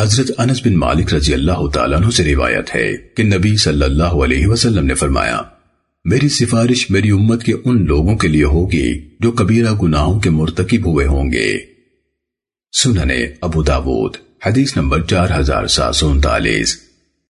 حضرت انس بن مالک رضی اللہ تعالیٰ عنہ سے روایت ہے کہ نبی صلی اللہ علیہ وسلم نے فرمایا، میری سفارش میری امت کے ان لوگوں کے لیے ہوگی جو کبیرہ گناہوں کے مرتکب ہوئے ہوں گے۔ سننے ابو داود، حدیث نمبر چار ہزار سات سو انتالیس۔